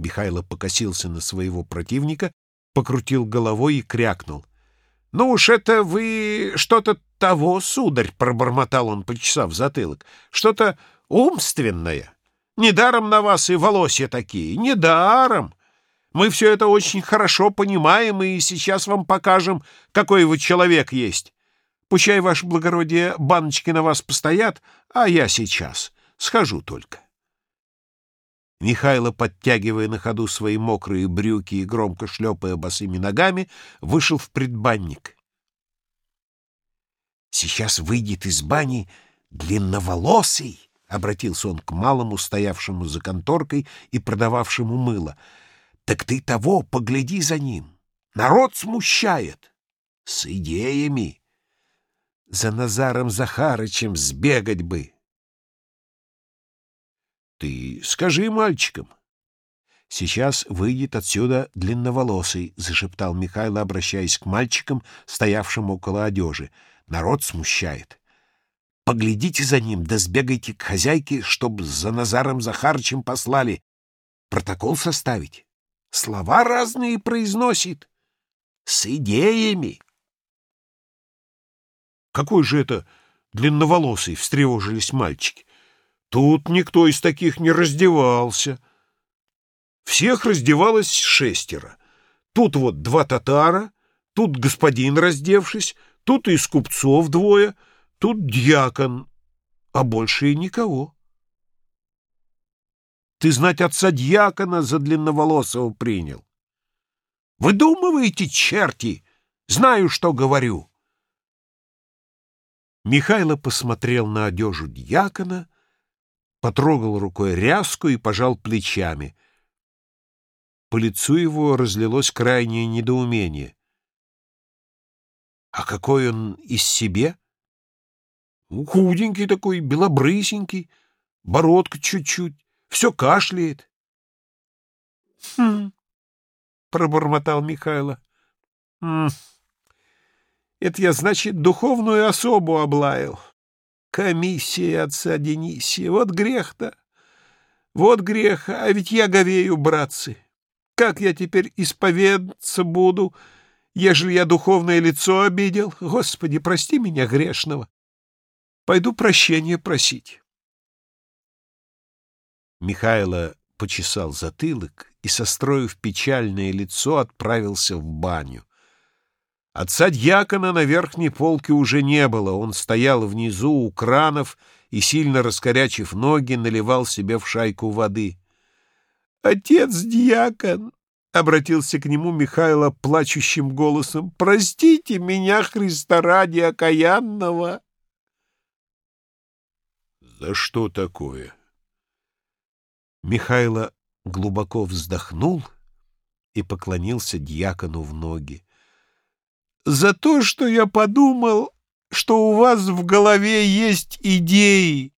Михайло покосился на своего противника, покрутил головой и крякнул. — Ну уж это вы что-то того, сударь, — пробормотал он, почесав затылок, — что-то умственное. Недаром на вас и волосья такие, недаром. Мы все это очень хорошо понимаем и сейчас вам покажем, какой вы человек есть. Пущай, ваше благородие, баночки на вас постоят, а я сейчас схожу только. Михайло, подтягивая на ходу свои мокрые брюки и громко шлепая босыми ногами, вышел в предбанник. «Сейчас выйдет из бани длинноволосый», — обратился он к малому, стоявшему за конторкой и продававшему мыло. «Так ты того, погляди за ним. Народ смущает. С идеями. За Назаром Захарычем сбегать бы». Ты скажи мальчикам. Сейчас выйдет отсюда длинноволосый, — зашептал Михайло, обращаясь к мальчикам, стоявшим около одежи. Народ смущает. Поглядите за ним, да сбегайте к хозяйке, чтоб за Назаром Захарычем послали. Протокол составить. Слова разные произносит. С идеями. Какой же это длинноволосый, — встревожились мальчики. Тут никто из таких не раздевался. Всех раздевалось шестеро. Тут вот два татара, тут господин раздевшись, тут из купцов двое, тут дьякон, а больше и никого. Ты знать отца дьякона за длинноволосого принял. Выдумываете, черти! Знаю, что говорю. Михайло посмотрел на одежу дьякона, потрогал рукой ряску и пожал плечами. По лицу его разлилось крайнее недоумение. А какой он из себе? Худенький такой, белобрысенький, бородка чуть-чуть, все кашляет. — Хм, — пробормотал Михайло. — Это я, значит, духовную особу облаял. Комиссия отца Денисия. Вот грех-то. Вот грех, а ведь я говею, братцы. Как я теперь исповедаться буду, ежели я духовное лицо обидел? Господи, прости меня грешного. Пойду прощения просить. Михайло почесал затылок и, состроив печальное лицо, отправился в баню. Отца дьякона на верхней полке уже не было, он стоял внизу у кранов и, сильно раскорячив ноги, наливал себе в шайку воды. «Отец дьякон!» — обратился к нему Михайло плачущим голосом. «Простите меня, Христа ради окаянного!» «За что такое?» Михайло глубоко вздохнул и поклонился дьякону в ноги за то, что я подумал, что у вас в голове есть идеи,